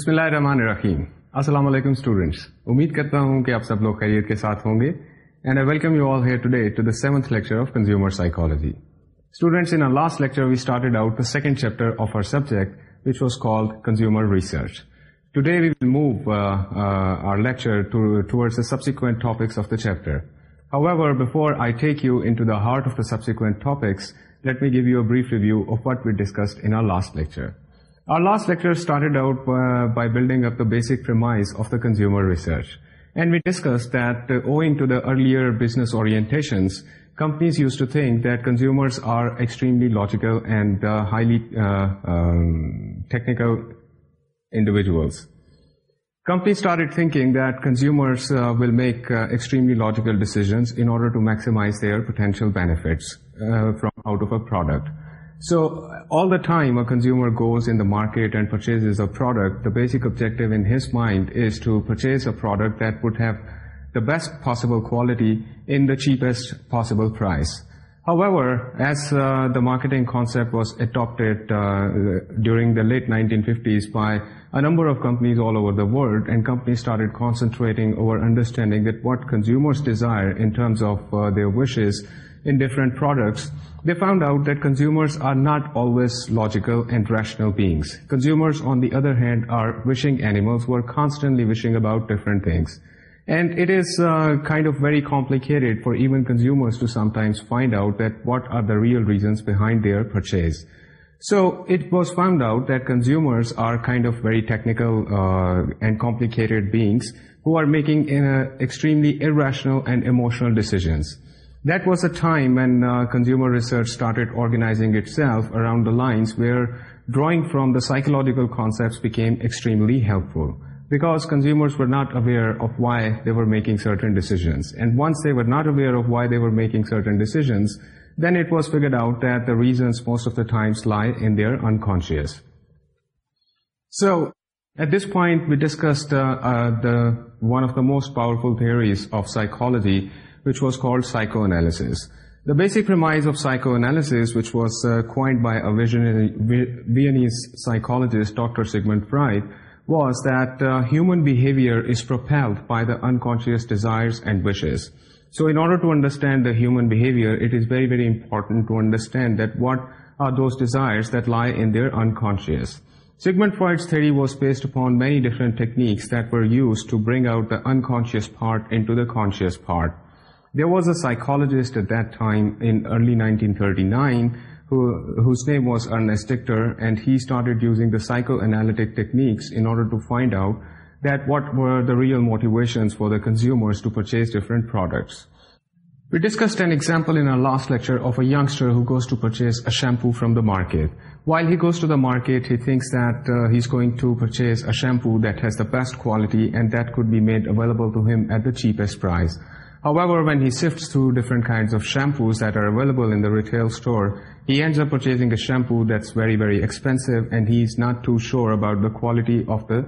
بسم اللہ الرحمن الرحیم السلام علیکم اسٹوڈینٹس امید کرتا ہوں کہ آپ سب لوگ خیریت کے ساتھ ہوں گے and I welcome you all here today to the seventh lecture of consumer psychology students in last lecture we started out the second chapter of our subject which was called consumer research today we will move our lecture towards the subsequent topics of the chapter However, before I take you into the heart of the subsequent topics, let me give you a brief review of what we discussed in our last lecture. Our last lecture started out uh, by building up the basic premise of the consumer research. And we discussed that uh, owing to the earlier business orientations, companies used to think that consumers are extremely logical and uh, highly um, technical individuals. Companies started thinking that consumers will make extremely logical decisions in order to maximize their potential benefits from out of a product. So all the time a consumer goes in the market and purchases a product, the basic objective in his mind is to purchase a product that would have the best possible quality in the cheapest possible price. However, as uh, the marketing concept was adopted uh, during the late 1950s by a number of companies all over the world, and companies started concentrating over understanding that what consumers desire in terms of uh, their wishes in different products, they found out that consumers are not always logical and rational beings. Consumers, on the other hand, are wishing animals who are constantly wishing about different things. And it is uh, kind of very complicated for even consumers to sometimes find out that what are the real reasons behind their purchase. So it was found out that consumers are kind of very technical uh, and complicated beings who are making uh, extremely irrational and emotional decisions that was a time when uh, consumer research started organizing itself around the lines where drawing from the psychological concepts became extremely helpful. Because consumers were not aware of why they were making certain decisions. And once they were not aware of why they were making certain decisions, then it was figured out that the reasons most of the times lie in their unconscious. So, at this point, we discussed uh, uh, one of the most powerful theories of psychology which was called psychoanalysis. The basic premise of psychoanalysis, which was uh, coined by a visionary Viennese psychologist, Dr. Sigmund Freud, was that uh, human behavior is propelled by the unconscious desires and wishes. So in order to understand the human behavior, it is very, very important to understand that what are those desires that lie in their unconscious. Sigmund Freud's theory was based upon many different techniques that were used to bring out the unconscious part into the conscious part. There was a psychologist at that time in early 1939, whose name was Ernest Dichter, and he started using the psychoanalytic techniques in order to find out that what were the real motivations for the consumers to purchase different products. We discussed an example in our last lecture of a youngster who goes to purchase a shampoo from the market. While he goes to the market, he thinks that uh, he's going to purchase a shampoo that has the best quality and that could be made available to him at the cheapest price. However, when he sifts through different kinds of shampoos that are available in the retail store, he ends up purchasing a shampoo that's very, very expensive and he's not too sure about the quality of the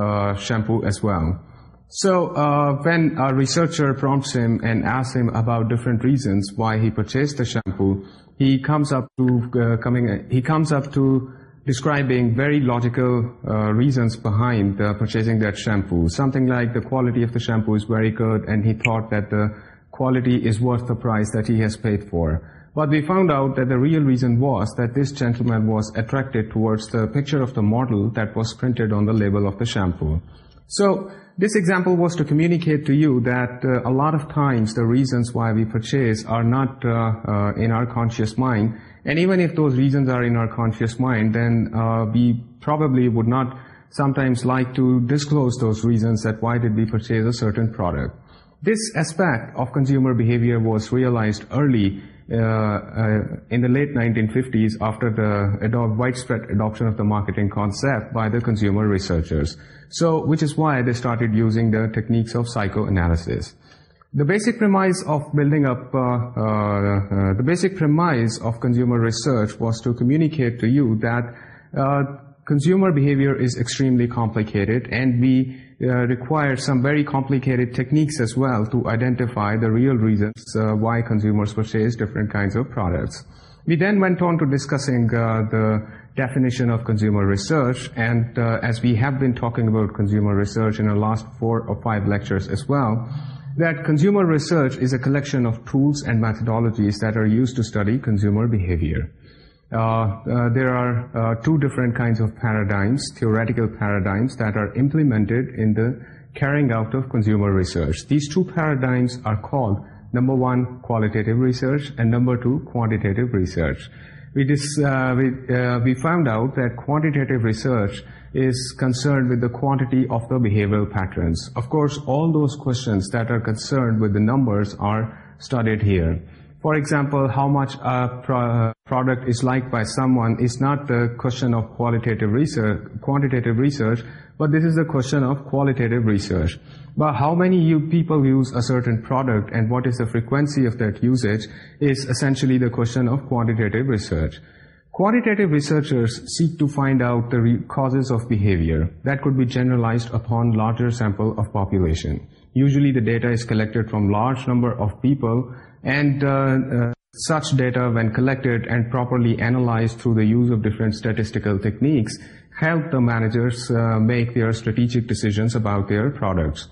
uh, shampoo as well. So uh, when a researcher prompts him and asks him about different reasons why he purchased the shampoo, he comes up to uh, coming he comes up to describing very logical uh, reasons behind uh, purchasing that shampoo. Something like the quality of the shampoo is very good and he thought that the quality is worth the price that he has paid for. But we found out that the real reason was that this gentleman was attracted towards the picture of the model that was printed on the label of the shampoo. So this example was to communicate to you that uh, a lot of times the reasons why we purchase are not uh, uh, in our conscious mind. And even if those reasons are in our conscious mind, then we probably would not sometimes like to disclose those reasons that why did we purchase a certain product. This aspect of consumer behavior was realized early uh, uh, in the late 1950s after the widespread adoption of the marketing concept by the consumer researchers. So, which is why they started using the techniques of psychoanalysis. The basic premise of building up, uh, the basic premise of consumer research was to communicate to you that consumer behavior is extremely complicated and we uh, require some very complicated techniques as well to identify the real reasons uh, why consumers purchase different kinds of products. We then went on to discussing uh, the definition of consumer research and as we have been talking about consumer research in our last four or five lectures as well, that consumer research is a collection of tools and methodologies that are used to study consumer behavior. Uh, uh, there are uh, two different kinds of paradigms, theoretical paradigms, that are implemented in the carrying out of consumer research. These two paradigms are called, number one, qualitative research, and number two, quantitative research. We found out that quantitative research is concerned with the quantity of the behavioral patterns. Of course, all those questions that are concerned with the numbers are studied here. For example, how much a product is liked by someone is not the question of qualitative research, quantitative research, but this is the question of qualitative research. But how many people use a certain product and what is the frequency of that usage is essentially the question of quantitative research. Quantitative researchers seek to find out the causes of behavior that could be generalized upon larger sample of population. Usually the data is collected from large number of people and uh, uh, such data when collected and properly analyzed through the use of different statistical techniques help the managers uh, make their strategic decisions about their products.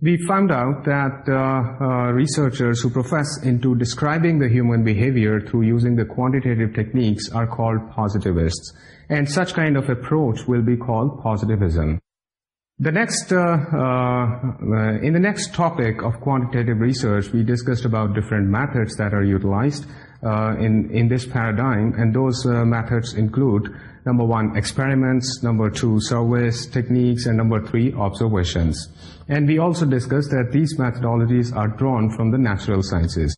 We found out that researchers who profess into describing the human behavior through using the quantitative techniques are called positivists, and such kind of approach will be called positivism. The next, uh, uh, in the next topic of quantitative research, we discussed about different methods that are utilized uh, in, in this paradigm, and those methods include, number one, experiments, number two, surveys, techniques, and number three, observations. And we also discussed that these methodologies are drawn from the natural sciences.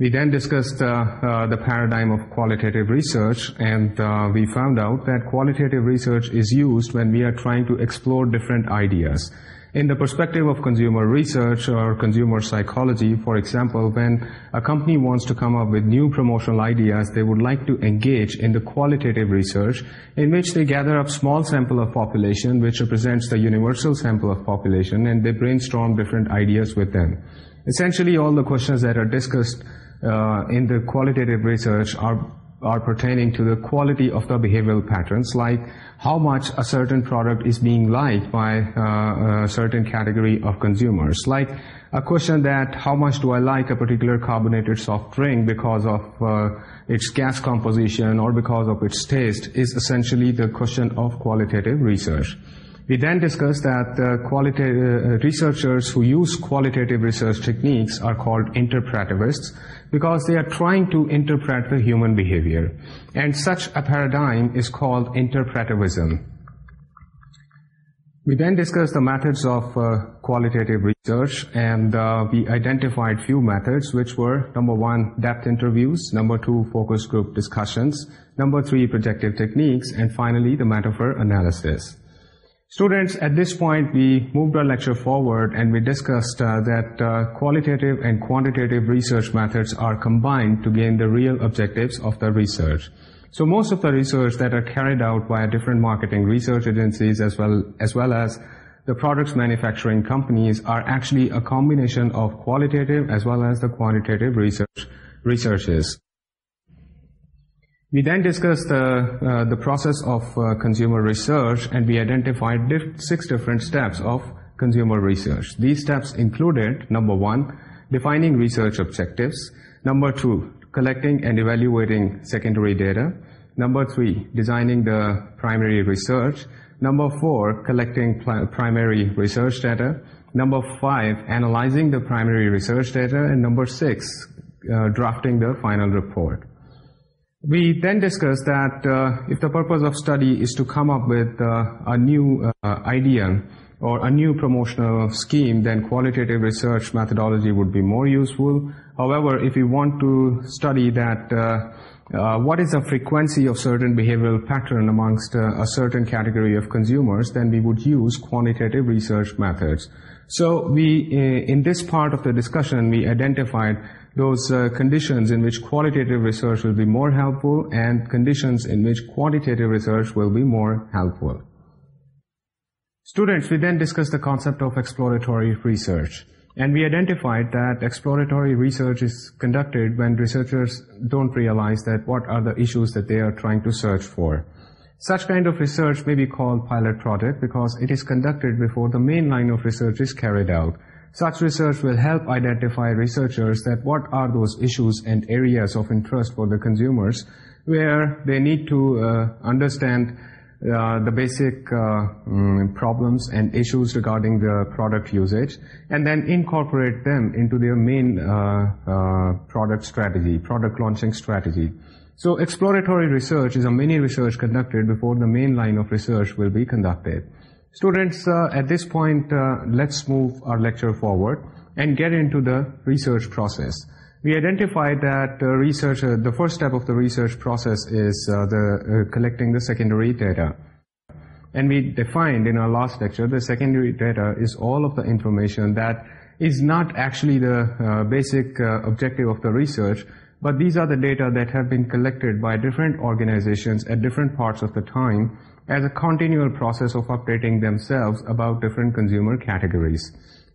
We then discussed uh, uh, the paradigm of qualitative research and uh, we found out that qualitative research is used when we are trying to explore different ideas. In the perspective of consumer research or consumer psychology, for example, when a company wants to come up with new promotional ideas, they would like to engage in the qualitative research in which they gather up small sample of population which represents the universal sample of population and they brainstorm different ideas within. Essentially, all the questions that are discussed uh, in the qualitative research are pertaining to the quality of the behavioral patterns, like how much a certain product is being liked by uh, a certain category of consumers. Like a question that how much do I like a particular carbonated soft drink because of uh, its gas composition or because of its taste is essentially the question of qualitative research. We then discussed that uh, uh, researchers who use qualitative research techniques are called interpretivists because they are trying to interpret the human behavior. And such a paradigm is called interpretivism. We then discussed the methods of uh, qualitative research and we identified few methods which were number one, depth interviews, number two, focus group discussions, number three, projective techniques, and finally, the metaphor analysis. Students, at this point, we moved our lecture forward and we discussed uh, that uh, qualitative and quantitative research methods are combined to gain the real objectives of the research. So most of the research that are carried out by different marketing research agencies as well as well as the products manufacturing companies are actually a combination of qualitative as well as the quantitative research researches. We then discussed the, uh, the process of uh, consumer research and we identified six different steps of consumer research. These steps included, number one, defining research objectives. Number two, collecting and evaluating secondary data. Number three, designing the primary research. Number four, collecting primary research data. Number five, analyzing the primary research data. And number six, uh, drafting the final report. We then discussed that uh, if the purpose of study is to come up with uh, a new uh, idea or a new promotional scheme, then qualitative research methodology would be more useful. However, if we want to study that uh, uh, what is the frequency of certain behavioral pattern amongst uh, a certain category of consumers, then we would use quantitative research methods. So we, in this part of the discussion, we identified those uh, conditions in which qualitative research will be more helpful and conditions in which quantitative research will be more helpful. Students, we then discussed the concept of exploratory research. And we identified that exploratory research is conducted when researchers don't realize that what are the issues that they are trying to search for. Such kind of research may be called pilot project because it is conducted before the main line of research is carried out. Such research will help identify researchers that what are those issues and areas of interest for the consumers where they need to uh, understand uh, the basic uh, um, problems and issues regarding the product usage and then incorporate them into their main uh, uh, product strategy, product launching strategy. So exploratory research is a mini research conducted before the main line of research will be conducted. Students, uh, at this point, uh, let's move our lecture forward and get into the research process. We identified that uh, research, the first step of the research process is the collecting the secondary data. And we defined in our last lecture, the secondary data is all of the information that is not actually the basic objective of the research, but these are the data that have been collected by different organizations at different parts of the time as a continual process of updating themselves about different consumer categories,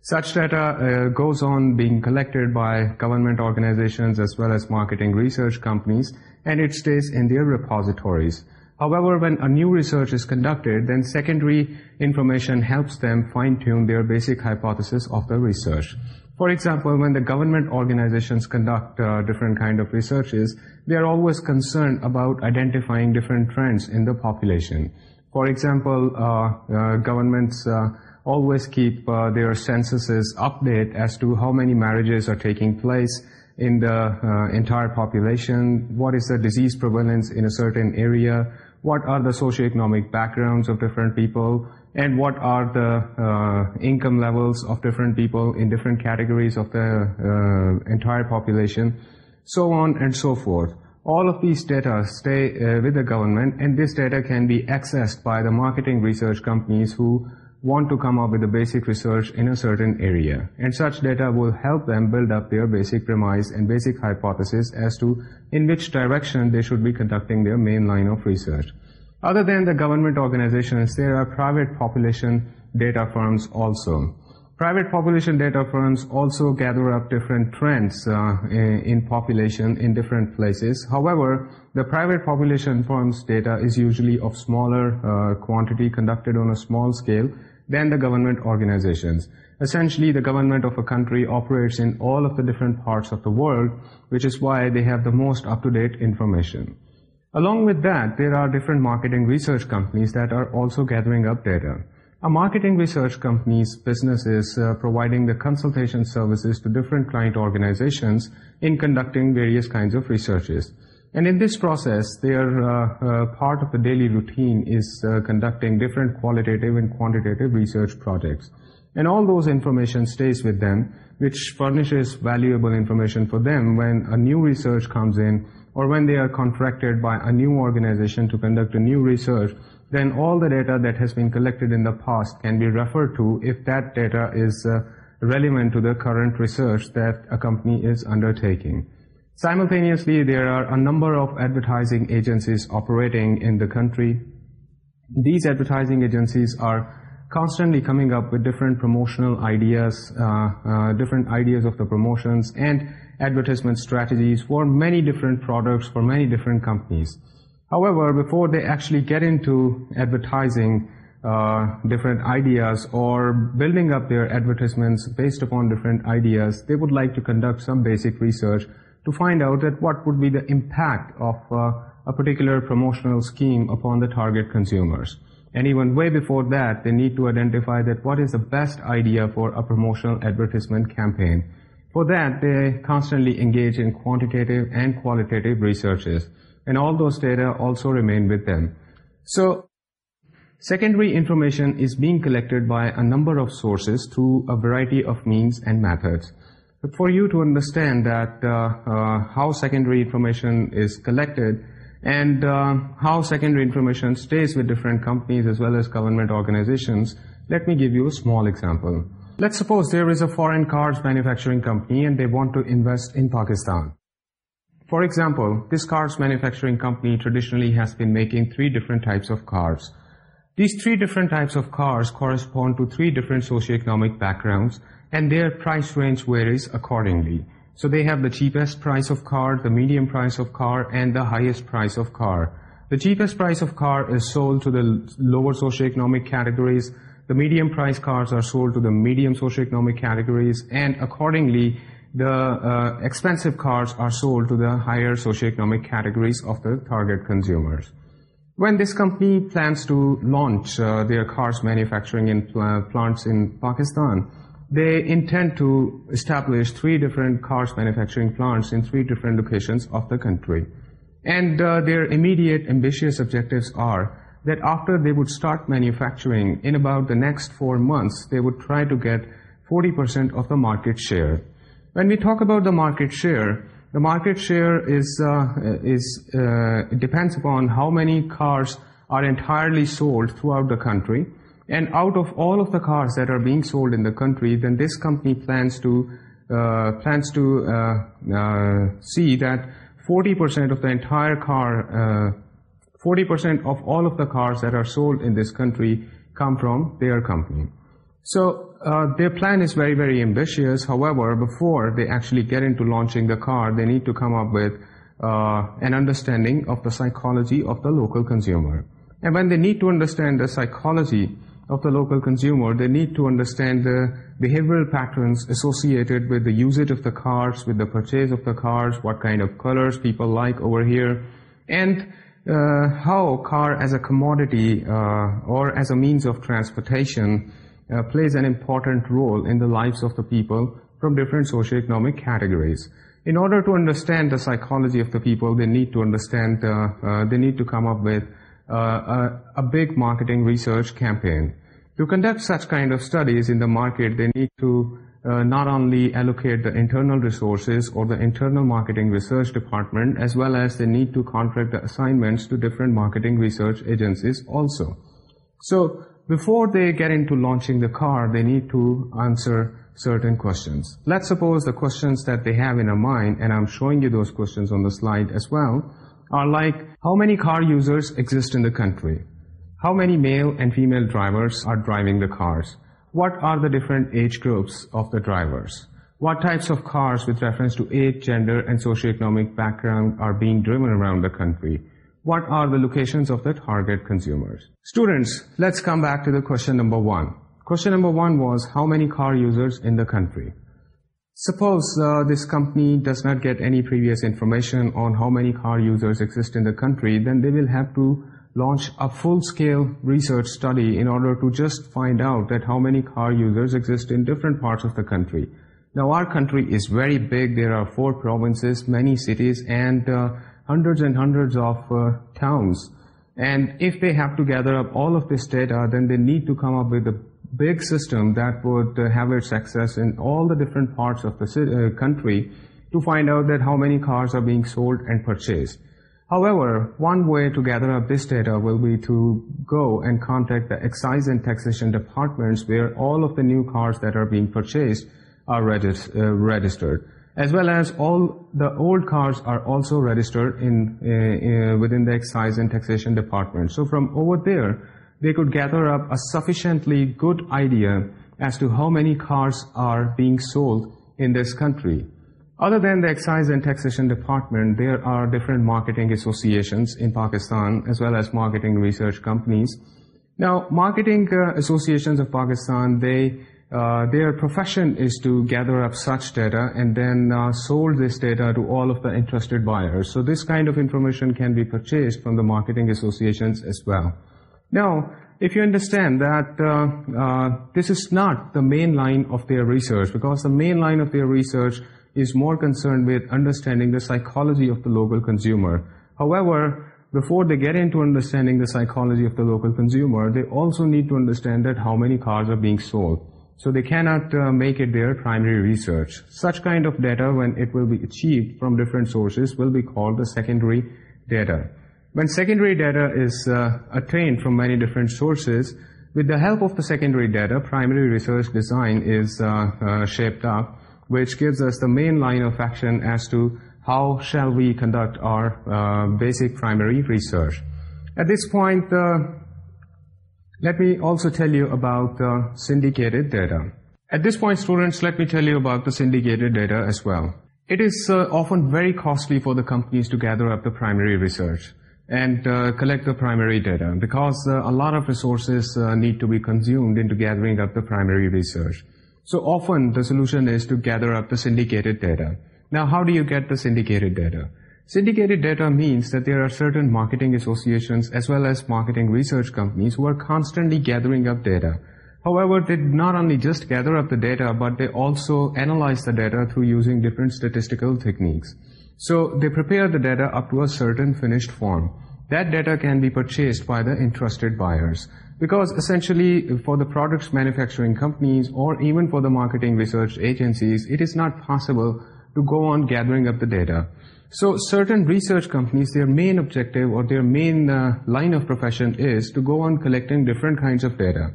such data uh, uh, goes on being collected by government organizations as well as marketing research companies, and it stays in their repositories. However, when a new research is conducted, then secondary information helps them fine-tune their basic hypothesis of the research. For example, when the government organizations conduct uh, different kind of researches, they are always concerned about identifying different trends in the population. For example, uh, uh, governments uh, always keep their censuses updated as to how many marriages are taking place in the entire population, what is the disease prevalence in a certain area, what are the socioeconomic backgrounds of different people, and what are the income levels of different people in different categories of the entire population, so on and so forth. All of these data stay uh, with the government and this data can be accessed by the marketing research companies who want to come up with the basic research in a certain area. And such data will help them build up their basic premise and basic hypothesis as to in which direction they should be conducting their main line of research. Other than the government organizations, there are private population data firms also. Private population data firms also gather up different trends uh, eh, in population in different places. However, the private population firms data is usually of smaller uh, quantity conducted on a small scale than the government organizations. Essentially, the government of a country operates in all of the different parts of the world, which is why they have the most up-to-date information. Along with that, there are different marketing research companies that are also gathering up data. A marketing research company's business is uh, providing the consultation services to different client organizations in conducting various kinds of researches. And in this process, their uh, uh part of the daily routine is uh, conducting different qualitative and quantitative research projects. And all those information stays with them, which furnishes valuable information for them when a new research comes in or when they are contracted by a new organization to conduct a new research then all the data that has been collected in the past can be referred to if that data is uh, relevant to the current research that a company is undertaking. Simultaneously, there are a number of advertising agencies operating in the country. These advertising agencies are constantly coming up with different promotional ideas, uh, uh, different ideas of the promotions and advertisement strategies for many different products, for many different companies. However, before they actually get into advertising uh, different ideas or building up their advertisements based upon different ideas, they would like to conduct some basic research to find out that what would be the impact of uh, a particular promotional scheme upon the target consumers. And even way before that, they need to identify that what is the best idea for a promotional advertisement campaign. For that, they constantly engage in quantitative and qualitative researches and all those data also remain with them. So secondary information is being collected by a number of sources through a variety of means and methods. But for you to understand that uh, uh, how secondary information is collected and uh, how secondary information stays with different companies as well as government organizations, let me give you a small example. Let's suppose there is a foreign cars manufacturing company and they want to invest in Pakistan. For example this cars manufacturing company traditionally has been making three different types of cars these three different types of cars correspond to three different socioeconomic backgrounds and their price range varies accordingly so they have the cheapest price of car the medium price of car and the highest price of car the cheapest price of car is sold to the lower socioeconomic categories the medium price cars are sold to the medium socioeconomic categories and accordingly the uh, expensive cars are sold to the higher socioeconomic categories of the target consumers. When this company plans to launch uh, their cars manufacturing in pl plants in Pakistan, they intend to establish three different cars manufacturing plants in three different locations of the country. And uh, their immediate ambitious objectives are that after they would start manufacturing in about the next four months, they would try to get 40% of the market share. When we talk about the market share, the market share is, uh, uh, depends upon how many cars are entirely sold throughout the country. And out of all of the cars that are being sold in the country, then this company plans to, uh, plans to see that 40% of the entire car, 40% of all of the cars that are sold in this country come from their company. So uh, their plan is very, very ambitious. However, before they actually get into launching the car, they need to come up with uh, an understanding of the psychology of the local consumer. And when they need to understand the psychology of the local consumer, they need to understand the behavioral patterns associated with the usage of the cars, with the purchase of the cars, what kind of colors people like over here, and uh, how car as a commodity or as a means of transportation uh, plays an important role in the lives of the people from different socioeconomic categories. In order to understand the psychology of the people, they need to understand, uh, uh, they need to come up with a, big marketing research campaign. To conduct such kind of studies in the market, they need to not only allocate the internal resources or the internal marketing research department, as well as they need to contract the assignments to different marketing research agencies also. So, before they get into launching the car, they need to answer certain questions. Let's suppose the questions that they have in their mind, and I'm showing you those questions on the slide as well, are like, how many car users exist in the country? How many male and female drivers are driving the cars? What are the different age groups of the drivers? What types of cars with reference to age, gender, and socioeconomic background are being driven around the country? what are the locations of the target consumers. Students, let's come back to the question number one. Question number one was how many car users in the country? Suppose uh, this company does not get any previous information on how many car users exist in the country, then they will have to launch a full-scale research study in order to just find out that how many car users exist in different parts of the country. Now our country is very big. There are four provinces, many cities, and uh, hundreds and hundreds of uh, towns. And if they have to gather up all of this data, then they need to come up with a big system that would uh, have its access in all the different parts of the uh, country to find out that how many cars are being sold and purchased. However, one way to gather up this data will be to go and contact the excise and taxation departments where all of the new cars that are being purchased are registered as well as all the old cars are also registered in uh, uh, within the excise and taxation department. So from over there, they could gather up a sufficiently good idea as to how many cars are being sold in this country. Other than the excise and taxation department, there are different marketing associations in Pakistan as well as marketing research companies. Now, marketing uh, associations of Pakistan, they... Uh, their profession is to gather up such data and then uh, sell this data to all of the interested buyers. So this kind of information can be purchased from the marketing associations as well. Now, if you understand that uh, this is not the main line of their research because the main line of their research is more concerned with understanding the psychology of the local consumer. However, before they get into understanding the psychology of the local consumer, they also need to understand that how many cars are being sold so they cannot uh, make it their primary research. Such kind of data, when it will be achieved from different sources, will be called the secondary data. When secondary data is uh, attained from many different sources, with the help of the secondary data, primary research design is uh, shaped up, which gives us the main line of action as to how shall we conduct our basic primary research. At this point, let me also tell you about the syndicated data. At this point, students, let me tell you about the syndicated data as well. It is uh, often very costly for the companies to gather up the primary research and uh, collect the primary data because uh, a lot of resources uh, need to be consumed into gathering up the primary research. So often the solution is to gather up the syndicated data. Now, how do you get the syndicated data? Syndicated data means that there are certain marketing associations as well as marketing research companies who are constantly gathering up data. However, they not only just gather up the data, but they also analyze the data through using different statistical techniques. So they prepare the data up to a certain finished form. That data can be purchased by the interested buyers. Because essentially for the products manufacturing companies or even for the marketing research agencies, it is not possible to go on gathering up the data. So certain research companies, their main objective or their main uh, line of profession is to go on collecting different kinds of data.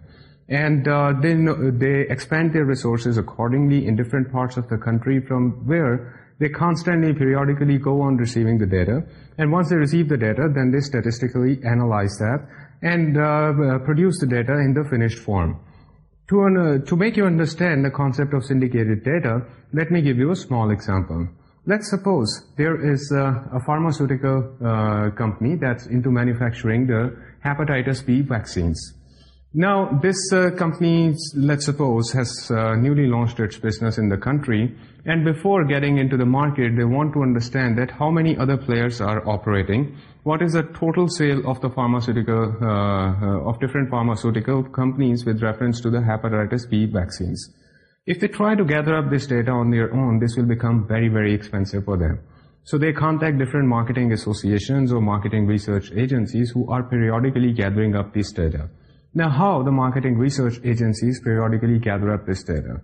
And uh, then they expand their resources accordingly in different parts of the country from where they constantly, periodically go on receiving the data. And once they receive the data, then they statistically analyze that and uh, uh produce the data in the finished form. To, uh, to make you understand the concept of syndicated data, let me give you a small example let's suppose there is a, pharmaceutical uh, company that's into manufacturing the hepatitis B vaccines. Now, this uh, company, let's suppose, has uh, newly launched its business in the country, and before getting into the market, they want to understand that how many other players are operating, what is the total sale of the pharmaceutical, of different pharmaceutical companies with reference to the hepatitis B vaccines. If they try to gather up this data on their own, this will become very, very expensive for them. So they contact different marketing associations or marketing research agencies who are periodically gathering up this data. Now how the marketing research agencies periodically gather up this data?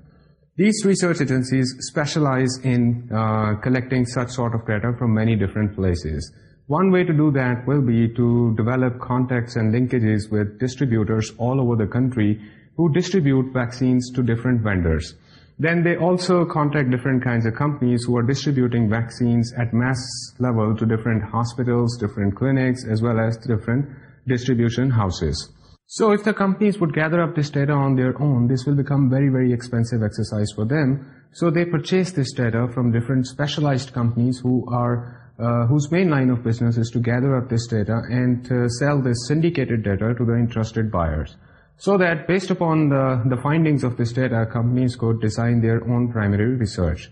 These research agencies specialize in uh, collecting such sort of data from many different places. One way to do that will be to develop contacts and linkages with distributors all over the country who distribute vaccines to different vendors. Then they also contact different kinds of companies who are distributing vaccines at mass level to different hospitals, different clinics, as well as different distribution houses. So if the companies would gather up this data on their own, this will become very, very expensive exercise for them. So they purchase this data from different specialized companies who are uh, whose main line of business is to gather up this data and uh, sell this syndicated data to the interested buyers so that based upon the, the findings of this data, companies could design their own primary research.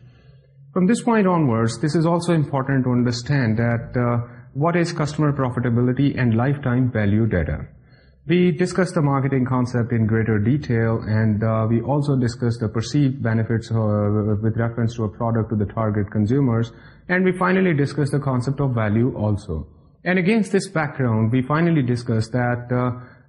From this point onwards, this is also important to understand that uh, what is customer profitability and lifetime value data. We discussed the marketing concept in greater detail, and uh, we also discussed the perceived benefits uh, with reference to a product to the target consumers, and we finally discussed the concept of value also. And against this background, we finally discussed that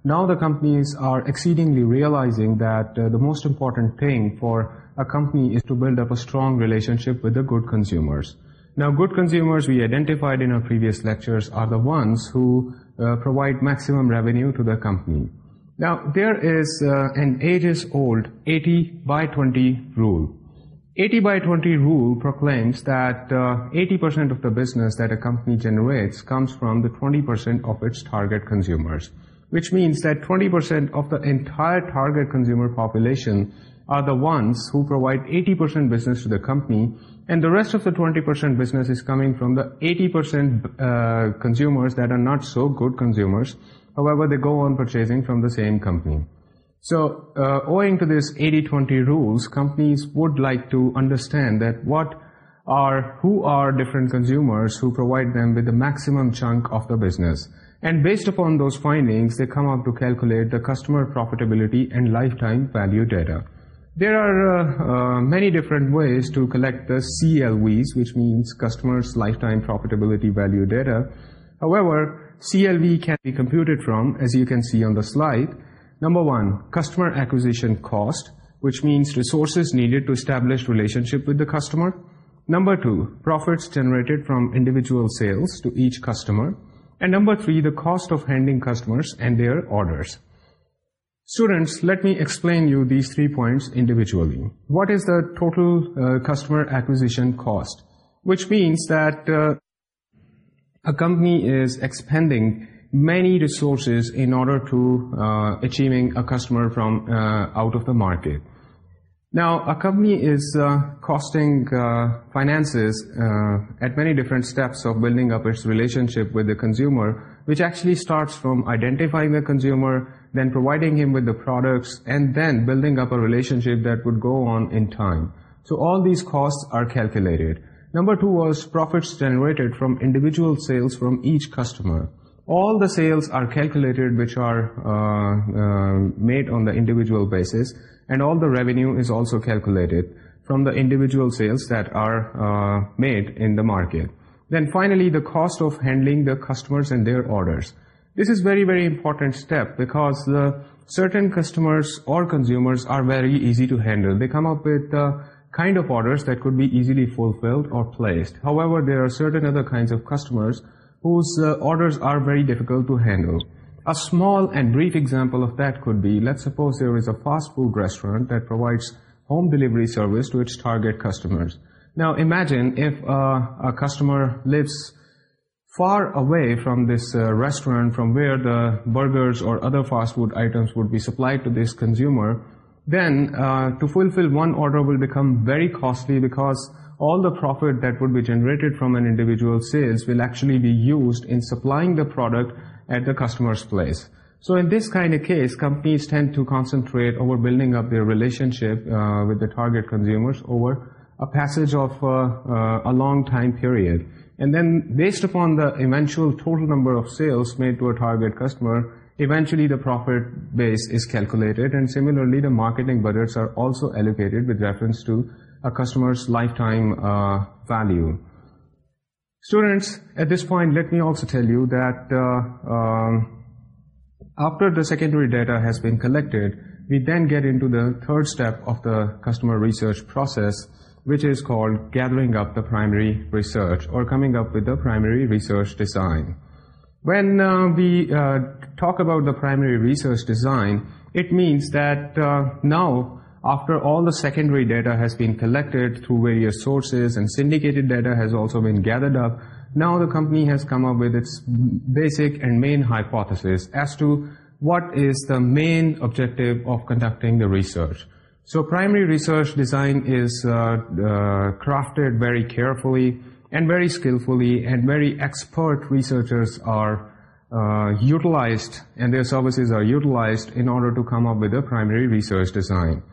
now the companies are exceedingly realizing that uh, the most important thing for a company is to build up a strong relationship with the good consumers. Now good consumers we identified in our previous lectures are the ones who uh, provide maximum revenue to the company. Now there is uh, an ages-old 80 by 20 rule. 80 by 20 rule proclaims that 80% of the business that a company generates comes from the 20% of its target consumers which means that 20% of the entire target consumer population are the ones who provide 80% business to the company, and the rest of the 20% business is coming from the 80% uh, consumers that are not so good consumers. However, they go on purchasing from the same company. So, uh, owing to this 80-20 rules, companies would like to understand that what are, who are different consumers who provide them with the maximum chunk of the business. And based upon those findings, they come up to calculate the customer profitability and lifetime value data. There are uh, uh, many different ways to collect the CLVs, which means Customer's Lifetime Profitability Value Data. However, CLV can be computed from, as you can see on the slide, number one, customer acquisition cost, which means resources needed to establish relationship with the customer. Number two, profits generated from individual sales to each customer. And number three, the cost of handling customers and their orders. Students, let me explain you these three points individually. What is the total uh, customer acquisition cost? Which means that uh, a company is expending many resources in order to uh, achieving a customer from out of the market. Now, a company is uh, costing uh, finances uh, at many different steps of building up its relationship with the consumer, which actually starts from identifying the consumer, then providing him with the products, and then building up a relationship that would go on in time. So all these costs are calculated. Number two was profits generated from individual sales from each customer. All the sales are calculated which are uh, uh, made on the individual basis and all the revenue is also calculated from the individual sales that are uh, made in the market. Then finally, the cost of handling the customers and their orders. This is very, very important step because the certain customers or consumers are very easy to handle. They come up with kind of orders that could be easily fulfilled or placed. However, there are certain other kinds of customers whose uh, orders are very difficult to handle. A small and brief example of that could be, let's suppose there is a fast food restaurant that provides home delivery service to its target customers. Now imagine if uh, a customer lives far away from this uh, restaurant from where the burgers or other fast food items would be supplied to this consumer, then uh, to fulfill one order will become very costly because all the profit that would be generated from an individual sales will actually be used in supplying the product at the customer's place. So in this kind of case, companies tend to concentrate over building up their relationship uh, with the target consumers over a passage of uh, uh, a long time period. And then based upon the eventual total number of sales made to a target customer, eventually the profit base is calculated and similarly the marketing budgets are also allocated with reference to a customer's lifetime value. Students, at this point, let me also tell you that uh, um, after the secondary data has been collected, we then get into the third step of the customer research process, which is called gathering up the primary research or coming up with the primary research design. When uh, we uh, talk about the primary research design, it means that now after all the secondary data has been collected through various sources and syndicated data has also been gathered up, now the company has come up with its basic and main hypothesis as to what is the main objective of conducting the research. So primary research design is uh, uh, crafted very carefully and very skillfully and very expert researchers are uh, utilized and their services are utilized in order to come up with a primary research design.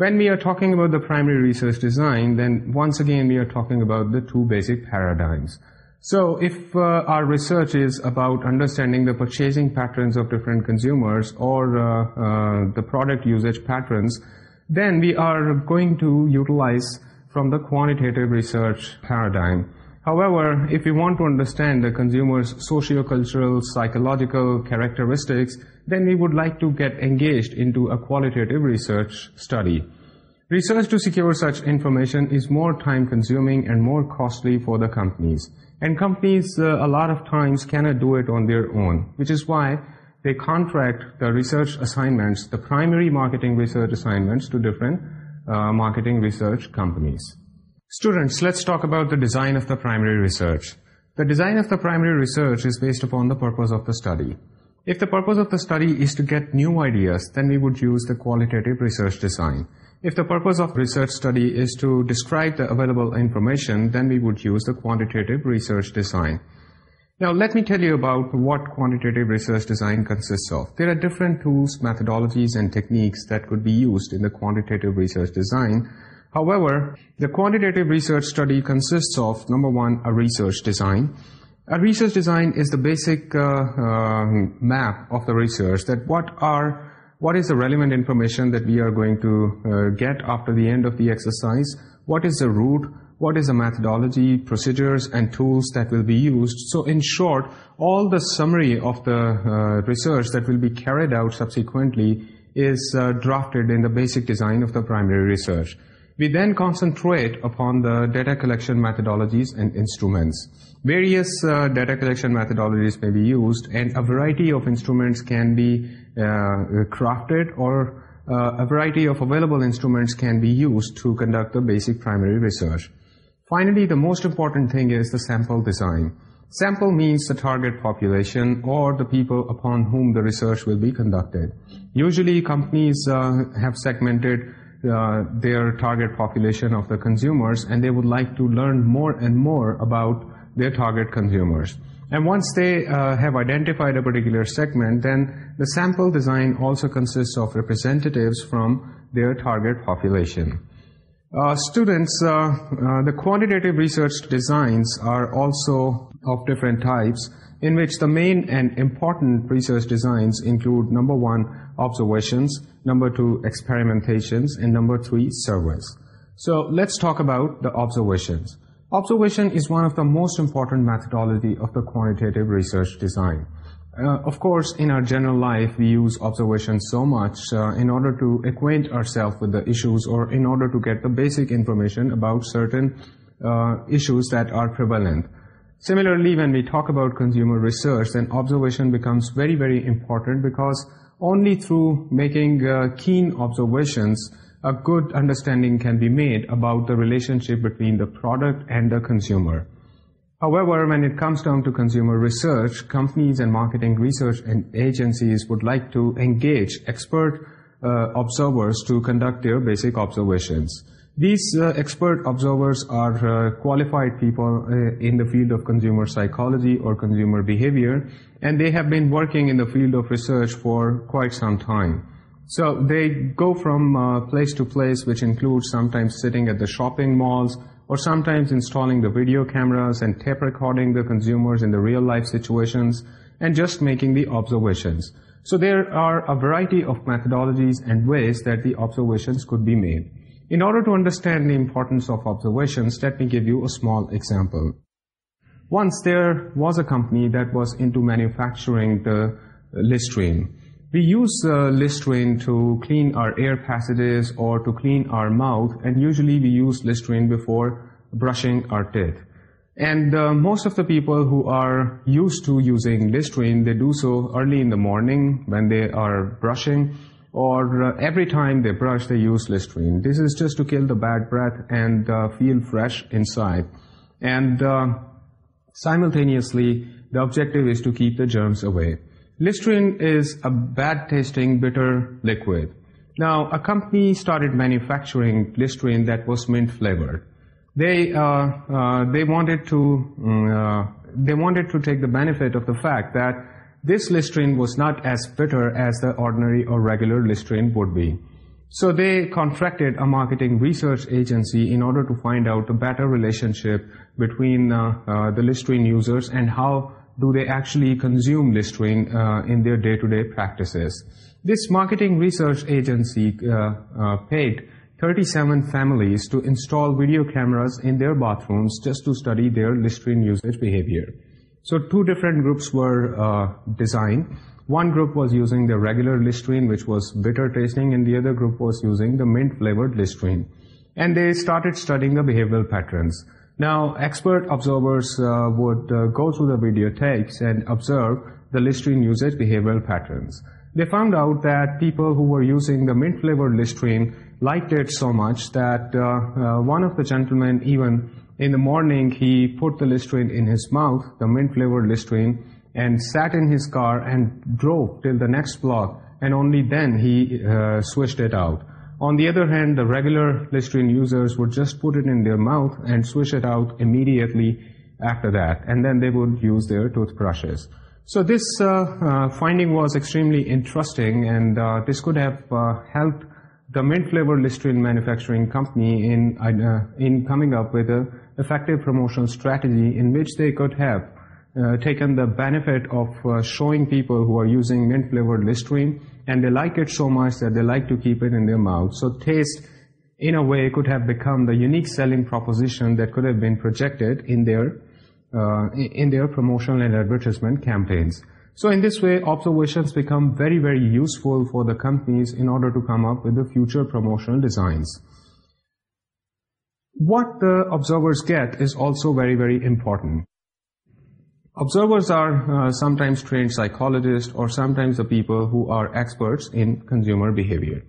When we are talking about the primary research design, then once again we are talking about the two basic paradigms. So if uh, our research is about understanding the purchasing patterns of different consumers or uh, uh, the product usage patterns, then we are going to utilize from the quantitative research paradigm. However, if we want to understand the consumer's socio-cultural, psychological characteristics, then we would like to get engaged into a qualitative research study. Research to secure such information is more time-consuming and more costly for the companies. And companies, uh, a lot of times, cannot do it on their own, which is why they contract the research assignments, the primary marketing research assignments to different uh, marketing research companies. Students, let's talk about the design of the primary research. The design of the primary research is based upon the purpose of the study. If the purpose of the study is to get new ideas, then we would use the qualitative research design. If the purpose of research study is to describe the available information, then we would use the quantitative research design. Now let me tell you about what quantitative research design consists of. There are different tools, methodologies and techniques that could be used in the quantitative research design However, the quantitative research study consists of, number one, a research design. A research design is the basic uh, uh, map of the research that what are what is the relevant information that we are going to uh, get after the end of the exercise, what is the route, what is the methodology, procedures, and tools that will be used. So in short, all the summary of the uh, research that will be carried out subsequently is uh, drafted in the basic design of the primary research. We then concentrate upon the data collection methodologies and instruments. Various uh, data collection methodologies may be used and a variety of instruments can be uh, crafted or uh, a variety of available instruments can be used to conduct the basic primary research. Finally, the most important thing is the sample design. Sample means the target population or the people upon whom the research will be conducted. Usually companies have segmented uh, their target population of the consumers and they would like to learn more and more about their target consumers. And once they uh, have identified a particular segment, then the sample design also consists of representatives from their target population. Uh, students, the quantitative research designs are also of different types in which the main and important research designs include number one, observations, number two, experimentations, and number three, surveys. So let's talk about the observations. Observation is one of the most important methodology of the quantitative research design. Uh, of course, in our general life, we use observation so much uh, in order to acquaint ourselves with the issues or in order to get the basic information about certain uh, issues that are prevalent. Similarly, when we talk about consumer research, then observation becomes very, very important because only through making uh, keen observations, a good understanding can be made about the relationship between the product and the consumer. However, when it comes down to consumer research, companies and marketing research and agencies would like to engage expert uh, observers to conduct their basic observations. These uh, expert observers are uh, qualified people uh, in the field of consumer psychology or consumer behavior, and they have been working in the field of research for quite some time. So they go from uh, place to place, which includes sometimes sitting at the shopping malls or sometimes installing the video cameras and tape recording the consumers in the real life situations and just making the observations. So there are a variety of methodologies and ways that the observations could be made. In order to understand the importance of observations, let me give you a small example. Once there was a company that was into manufacturing the uh, Listerine. We use uh, Listerine to clean our air passages or to clean our mouth, and usually we use Listerine before brushing our teeth. And uh, most of the people who are used to using Listerine, they do so early in the morning when they are brushing or uh, every time they brush, they use Listerine. This is just to kill the bad breath and uh, feel fresh inside. And uh, simultaneously, the objective is to keep the germs away. Listerine is a bad-tasting, bitter liquid. Now, a company started manufacturing Listerine that was mint-flavored. They, uh, uh, they, um, uh, they wanted to take the benefit of the fact that this Listerine was not as bitter as the ordinary or regular Listerine would be. So they contracted a marketing research agency in order to find out a better relationship between uh, uh, the Listerine users and how do they actually consume Listerine uh, in their day-to-day practices. This marketing research agency paid 37 families to install video cameras in their bathrooms just to study their Listerine usage behavior. So two different groups were uh, designed. One group was using the regular Listerine, which was bitter tasting, and the other group was using the mint-flavored Listerine. And they started studying the behavioral patterns. Now, expert observers uh, would uh, go through the videotapes and observe the Listerine usage behavioral patterns. They found out that people who were using the mint-flavored Listerine liked it so much that one of the gentlemen even in the morning, he put the Listerine in his mouth, the mint-flavored Listerine, and sat in his car and drove till the next block, and only then he uh, switched it out. On the other hand, the regular Listerine users would just put it in their mouth and swish it out immediately after that, and then they would use their toothbrushes. So this uh, uh, finding was extremely interesting, and uh, this could have uh, helped the mint-flavored Listerine manufacturing company in uh, in coming up with a effective promotion strategy in which they could have uh, taken the benefit of uh, showing people who are using mint flavored Listerine and they like it so much that they like to keep it in their mouth. So taste, in a way, could have become the unique selling proposition that could have been projected in their uh, in their promotional and advertisement campaigns. So in this way, observations become very, very useful for the companies in order to come up with the future promotional designs what the observers get is also very, very important. Observers are uh, sometimes trained psychologists or sometimes the people who are experts in consumer behavior.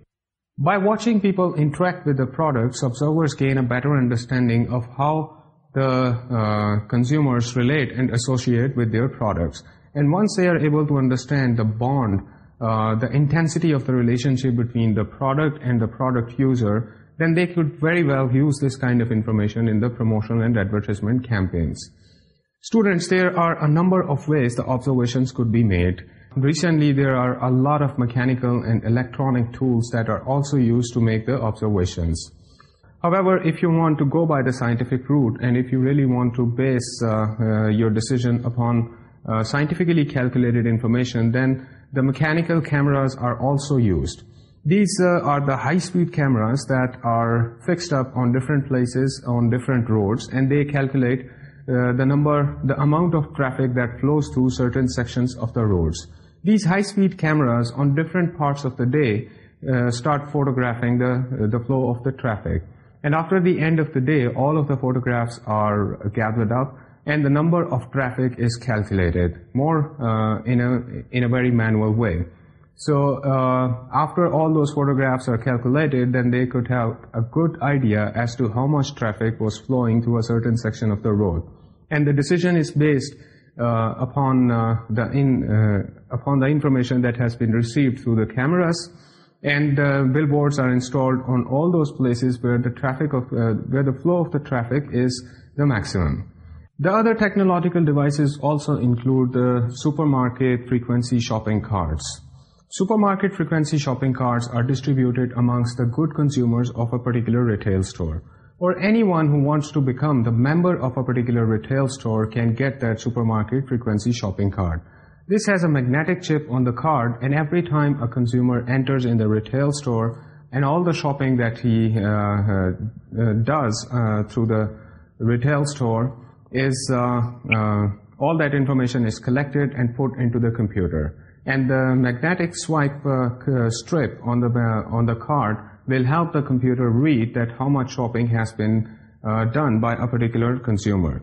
By watching people interact with the products, observers gain a better understanding of how the uh, consumers relate and associate with their products. And once they are able to understand the bond, uh, the intensity of the relationship between the product and the product user, then they could very well use this kind of information in the promotional and advertisement campaigns. Students, there are a number of ways the observations could be made. Recently, there are a lot of mechanical and electronic tools that are also used to make the observations. However, if you want to go by the scientific route and if you really want to base uh, uh, your decision upon uh, scientifically calculated information, then the mechanical cameras are also used. These uh, are the high-speed cameras that are fixed up on different places on different roads and they calculate uh, the number, the amount of traffic that flows through certain sections of the roads. These high-speed cameras on different parts of the day uh, start photographing the, the flow of the traffic. And after the end of the day, all of the photographs are gathered up and the number of traffic is calculated more in, a, in a very manual way. So uh, after all those photographs are calculated, then they could have a good idea as to how much traffic was flowing through a certain section of the road. And the decision is based uh, upon, uh, the upon the information that has been received through the cameras. And billboards are installed on all those places where the, traffic of, where the flow of the traffic is the maximum. The other technological devices also include the supermarket frequency shopping cards. Supermarket frequency shopping cards are distributed amongst the good consumers of a particular retail store or any one who wants to become the member of a particular retail store can get that supermarket frequency shopping card this has a magnetic chip on the card and every time a consumer enters in the retail store and all the shopping that he does through the retail store is all that information is collected and put into the computer and the magnetic swipe uh, uh, strip on the, uh, on the card will help the computer read that how much shopping has been done by a particular consumer.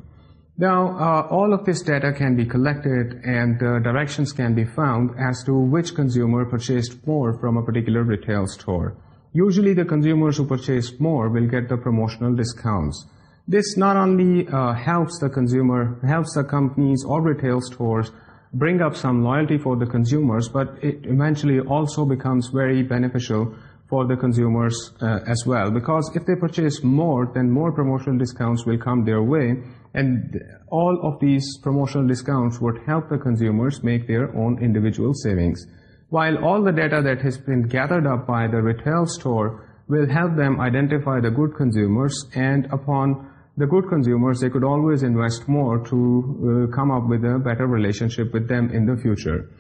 Now, all of this data can be collected and directions can be found as to which consumer purchased more from a particular retail store. Usually, the consumers who purchase more will get the promotional discounts. This not only helps the consumer, helps the companies or retail stores bring up some loyalty for the consumers, but it eventually also becomes very beneficial for the consumers uh, as well. Because if they purchase more, then more promotional discounts will come their way. And all of these promotional discounts would help the consumers make their own individual savings. While all the data that has been gathered up by the retail store will help them identify the good consumers and upon the good consumers, they could always invest more to uh, come up with a better relationship with them in the future.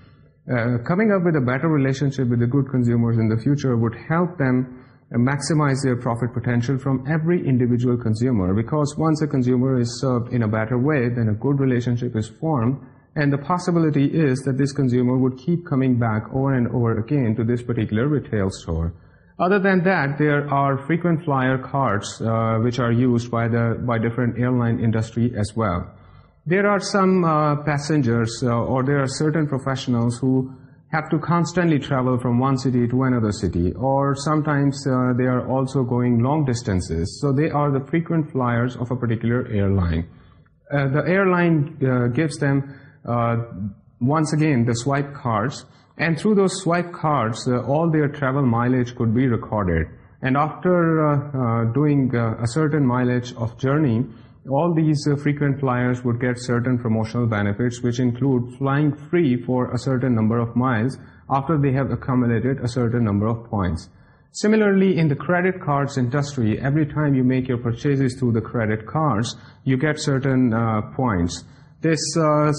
Uh, coming up with a better relationship with the good consumers in the future would help them uh, maximize their profit potential from every individual consumer because once a consumer is served in a better way, then a good relationship is formed and the possibility is that this consumer would keep coming back over and over again to this particular retail store. Other than that, there are frequent flyer cards uh, which are used by, the, by different airline industry as well. There are some uh, passengers uh, or there are certain professionals who have to constantly travel from one city to another city or sometimes they are also going long distances. So they are the frequent flyers of a particular airline. The airline gives them, once again, the swipe cards. And through those swipe cards, uh, all their travel mileage could be recorded. And after uh, uh, doing a certain mileage of journey, all these frequent flyers would get certain promotional benefits, which include flying free for a certain number of miles after they have accumulated a certain number of points. Similarly, in the credit cards industry, every time you make your purchases through the credit cards, you get certain points this uh,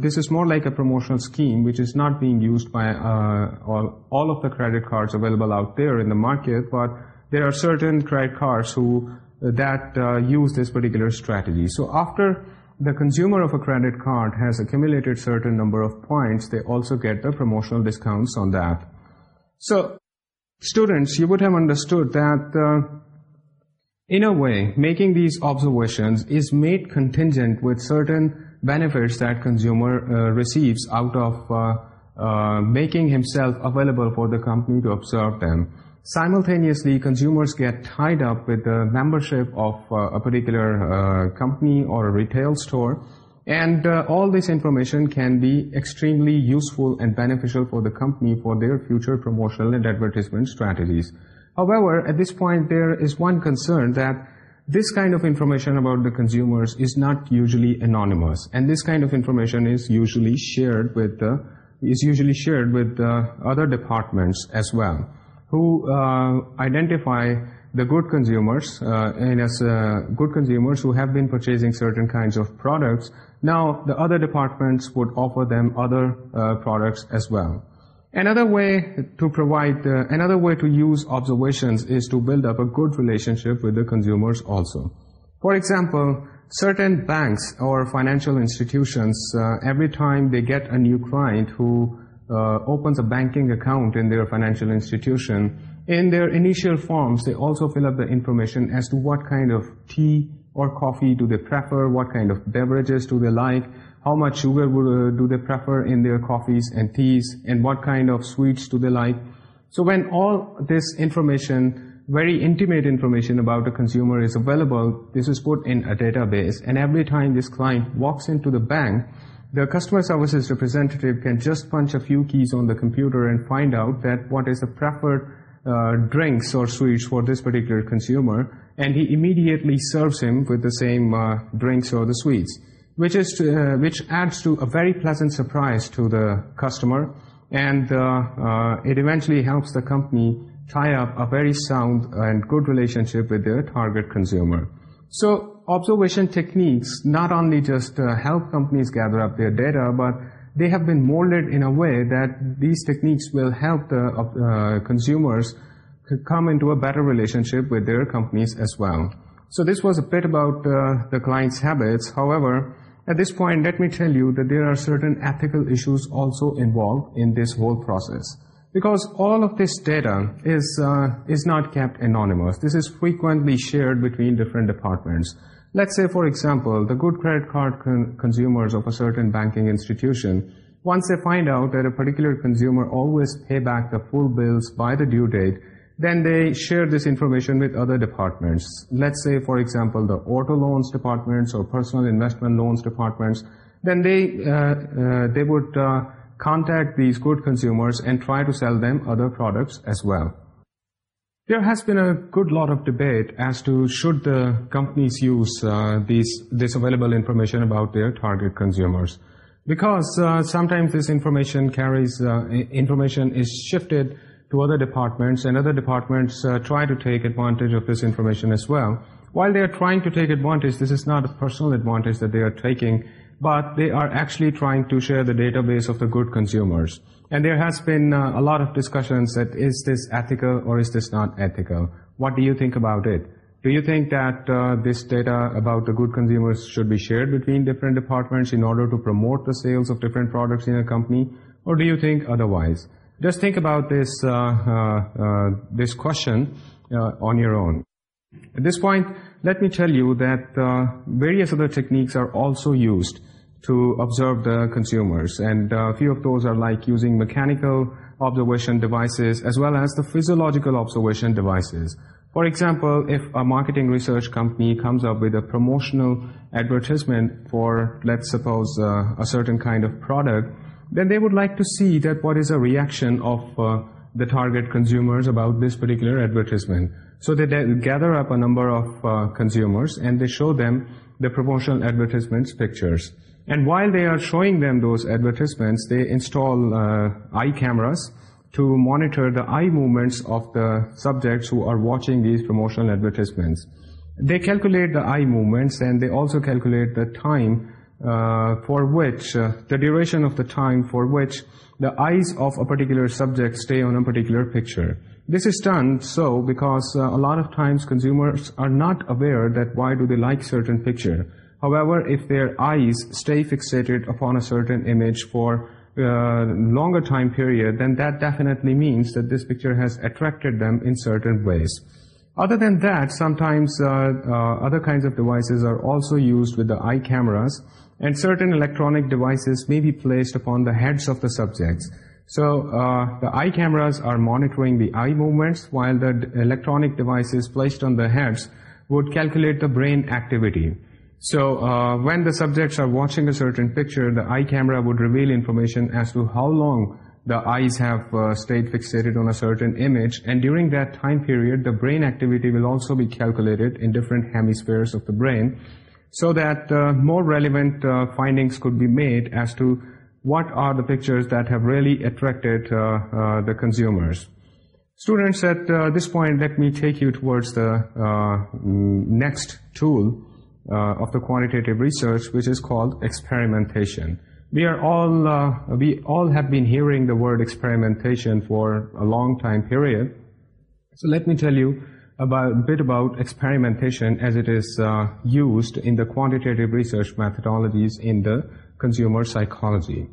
this is more like a promotional scheme which is not being used by uh, all, all of the credit cards available out there in the market but there are certain credit cards who uh, that uh, use this particular strategy. So after the consumer of a credit card has accumulated certain number of points they also get the promotional discounts on that. So students you would have understood that uh, in a way making these observations is made contingent with certain benefits that consumer uh, receives out of uh, uh, making himself available for the company to observe them. Simultaneously, consumers get tied up with the membership of a particular company or a retail store. And all this information can be extremely useful and beneficial for the company for their future promotional and advertisement strategies. However, at this point, there is one concern that this kind of information about the consumers is not usually anonymous and this kind of information is usually shared with is usually shared with other departments as well who uh, identify the good consumers uh, and as uh, good consumers who have been purchasing certain kinds of products. Now the other departments would offer them other products as well. Another way to provide, uh, another way to use observations is to build up a good relationship with the consumers also. For example, certain banks or financial institutions, uh, every time they get a new client who uh, opens a banking account in their financial institution, in their initial forms, they also fill up the information as to what kind of tea or coffee do they prefer, what kind of beverages do they like, how much sugar uh, do they prefer in their coffees and teas, and what kind of sweets do they like. So when all this information, very intimate information about a consumer is available, this is put in a database, and every time this client walks into the bank, the customer services representative can just punch a few keys on the computer and find out that what is the preferred uh, drinks or sweets for this particular consumer and he immediately serves him with the same uh, drinks or the sweets which, is uh, which adds to a very pleasant surprise to the customer and uh, uh, it eventually helps the company tie up a very sound and good relationship with their target consumer. So observation techniques not only just help companies gather up their data, but they have been molded in a way that these techniques will help the consumers come into a better relationship with their companies as well. So this was a bit about the client's habits. However, at this point, let me tell you that there are certain ethical issues also involved in this whole process. Because all of this data is, uh, is not kept anonymous. This is frequently shared between different departments. Let's say, for example, the good credit card con- consumers of a certain banking institution, once they find out that a particular consumer always pay back the full bills by the due date, then they share this information with other departments. Let's say, for example, the auto loans departments or personal investment loans departments, then they, uh, uh, they would uh, contact these good consumers and try to sell them other products as well. There has been a good lot of debate as to should the companies use these, this available information about their target consumers. Because sometimes this information carries, information is shifted to other departments and other departments uh, try to take advantage of this information as well. While they are trying to take advantage, this is not a personal advantage that they are taking, but they are actually trying to share the database of the good consumers. And there has been uh, a lot of discussions that is this ethical or is this not ethical? What do you think about it? Do you think that uh, this data about the good consumers should be shared between different departments in order to promote the sales of different products in a company? Or do you think otherwise? just think about this, uh, uh, uh, this question on your own. At this point, let me tell you that various other techniques are also used to observe the consumers. And a few of those are like using mechanical observation devices as well as the physiological observation devices. For example, if a marketing research company comes up with a promotional advertisement for, let's suppose, a certain kind of product, then they would like to see that what is a reaction of uh, the target consumers about this particular advertisement. So they gather up a number of uh, consumers and they show them the promotional advertisements pictures. And while they are showing them those advertisements, they install uh, eye cameras to monitor the eye movements of the subjects who are watching these promotional advertisements. They calculate the eye movements and they also calculate the time uh, for which uh, the duration of the time for which the eyes of a particular subject stay on a particular picture. This is done so because uh, a lot of times consumers are not aware that why do they like certain picture. However, if their eyes stay fixated upon a certain image for a longer time period, then that definitely means that this picture has attracted them in certain ways. Other than that, sometimes other kinds of devices are also used with the eye cameras and certain electronic devices may be placed upon the heads of the subjects. So uh, the eye cameras are monitoring the eye movements while the electronic devices placed on the heads would calculate the brain activity. So uh, when the subjects are watching a certain picture, the eye camera would reveal information as to how long the eyes have uh, stayed fixated on a certain image. And during that time period, the brain activity will also be calculated in different hemispheres of the brain so that uh, more relevant uh, findings could be made as to what are the pictures that have really attracted uh, the consumers. Students, at this point, let me take you towards the next tool of the quantitative research, which is called experimentation. We, are all, we all have been hearing the word experimentation for a long time period. So let me tell you, a bit about experimentation as it is uh, used in the quantitative research methodologies in the consumer psychology.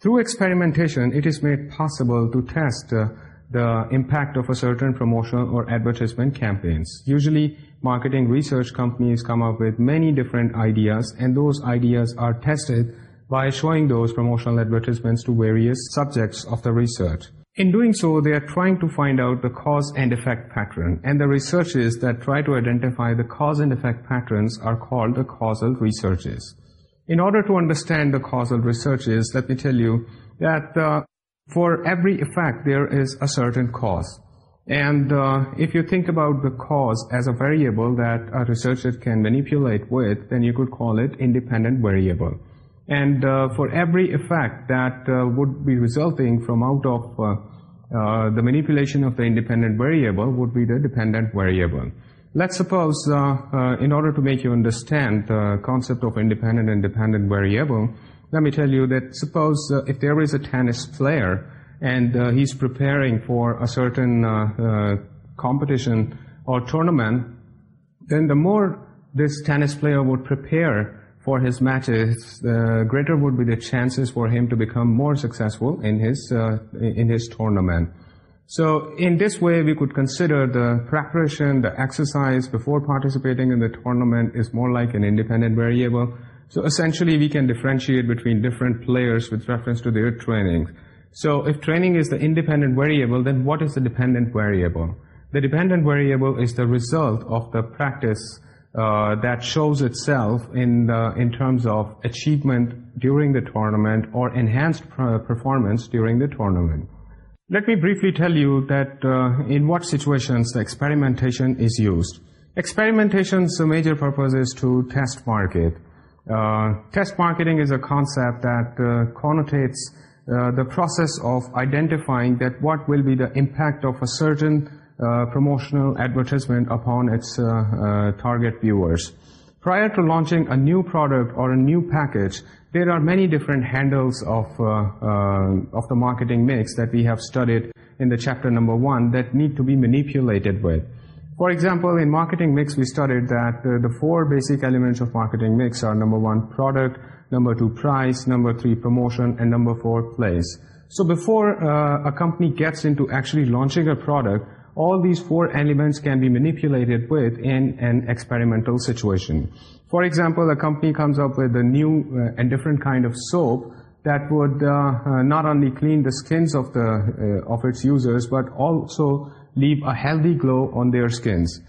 Through experimentation, it is made possible to test uh, the impact of a certain promotional or advertisement campaigns. Usually, marketing research companies come up with many different ideas, and those ideas are tested by showing those promotional advertisements to various subjects of the research. In doing so, they are trying to find out the cause and effect pattern, and the researches that try to identify the cause and effect patterns are called the causal researches. In order to understand the causal researches, let me tell you that uh, for every effect there is a certain cause. And uh, if you think about the cause as a variable that a researcher can manipulate with, then you could call it independent variable. And uh, for every effect that uh, would be resulting from out of uh, the manipulation of the independent variable would be the dependent variable. Let's suppose, in order to make you understand the concept of independent and dependent variable, let me tell you that suppose if there is a tennis player and he's preparing for a certain competition or tournament, then the more this tennis player would prepare, for his matches, the greater would be the chances for him to become more successful in his, uh, in his tournament. So in this way, we could consider the preparation, the exercise before participating in the tournament is more like an independent variable. So essentially, we can differentiate between different players with reference to their training. So if training is the independent variable, then what is the dependent variable? The dependent variable is the result of the practice uh, that shows itself in in terms of achievement during the tournament or enhanced performance during the tournament. Let me briefly tell you that uh, in what situations the experimentation is used. Experimentation's major purpose is to test market. Uh, test marketing is a concept that uh, connotates the process of identifying that what will be the impact of a certain uh, promotional advertisement upon its uh, uh, target viewers. Prior to launching a new product or a new package, there are many different handles of, of the marketing mix that we have studied in the chapter number one that need to be manipulated with. For example, in marketing mix, we studied that the four basic elements of marketing mix are number one, product, number two, price, number three, promotion, and number four, place. So before a company gets into actually launching a product, all these four elements can be manipulated with in an experimental situation. For example, a company comes up with a new uh, and different kind of soap that would uh, uh, not only clean the skins of, the, uh, of its users, but also leave a healthy glow on their skins.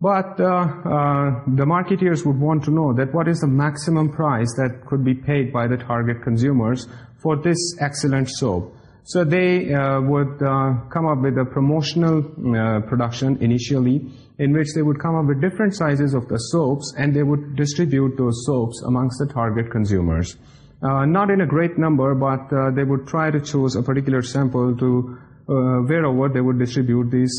But uh, uh, the marketeers would want to know that what is the maximum price that could be paid by the target consumers for this excellent soap. So they uh, would uh, come up with a promotional uh, production initially in which they would come up with different sizes of the soaps and they would distribute those soaps amongst the target consumers. Not in a great number, but they would try to choose a particular sample to uh, wherever they would distribute these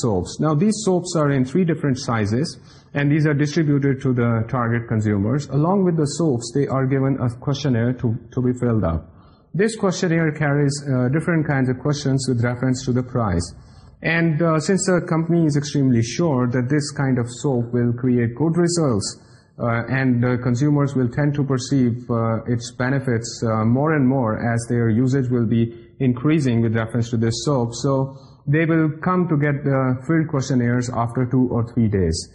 soaps. Now, these soaps are in three different sizes, and these are distributed to the target consumers. Along with the soaps, they are given a questionnaire to, to be filled up. This questionnaire carries uh, different kinds of questions with reference to the price. And uh, since the company is extremely sure that this kind of soap will create good results uh, and uh, consumers will tend to perceive its benefits more and more as their usage will be increasing with reference to this soap, so they will come to get the filled questionnaires after two or three days.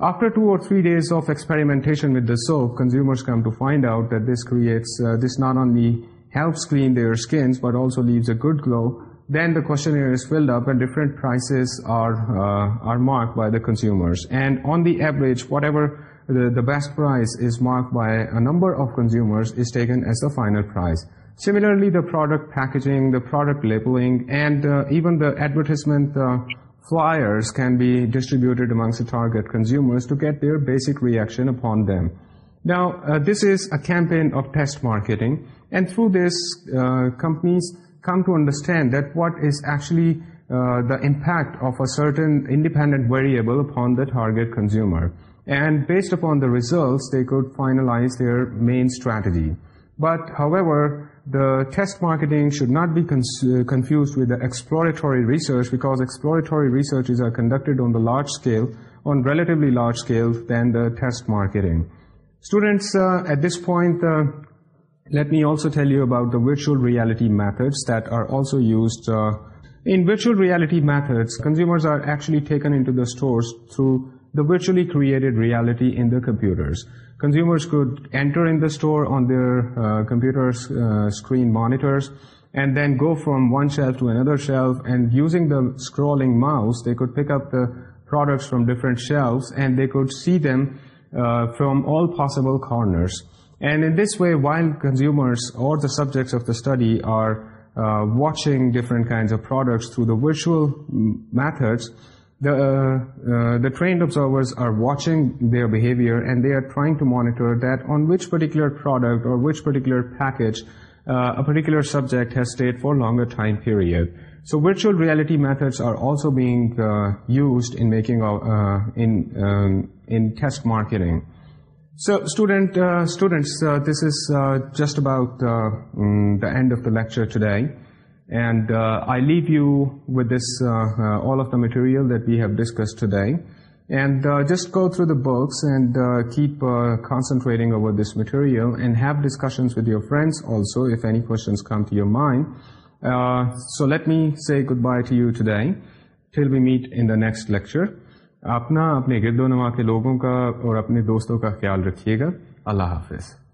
After two or three days of experimentation with the soap, consumers come to find out that this creates, this not only helps clean their skins but also leaves a good glow, then the questionnaire is filled up and different prices are, uh, are marked by the consumers. And on the average, whatever the, the best price is marked by a number of consumers is taken as the final price. Similarly, the product packaging, the product labeling, and uh, even the advertisement uh, flyers can be distributed amongst the target consumers to get their basic reaction upon them. Now, uh, this is a campaign of test marketing. And through this, uh, companies come to understand that what is actually uh, the impact of a certain independent variable upon the target consumer. And based upon the results, they could finalize their main strategy. But however, the test marketing should not be uh, confused with the exploratory research because exploratory researches are conducted on the large scale, on relatively large scale than the test marketing. Students, at this point, let me also tell you about the virtual reality methods that are also used. Uh, in virtual reality methods, consumers are actually taken into the stores through the virtually created reality in the computers. Consumers could enter in the store on their uh, computer's uh, screen monitors and then go from one shelf to another shelf and using the scrolling mouse, they could pick up the products from different shelves and they could see them from all possible corners. And in this way, while consumers or the subjects of the study are uh, watching different kinds of products through the virtual methods, uh, uh, the, trained observers are watching their behavior and they are trying to monitor that on which particular product or which particular package a particular subject has stayed for a longer time period. So virtual reality methods are also being used in, making, in, um, in test marketing. So, student, uh, students, uh, this is uh, just about uh, mm, the end of the lecture today. And uh, I leave you with this, uh, all of the material that we have discussed today. And just go through the books and keep concentrating over this material and have discussions with your friends also if any questions come to your mind. so let me say goodbye to you today till we meet in the next lecture. اپنا اپنے گرد و نما کے لوگوں کا اور اپنے دوستوں کا خیال رکھیے گا۔ اللہ حافظ۔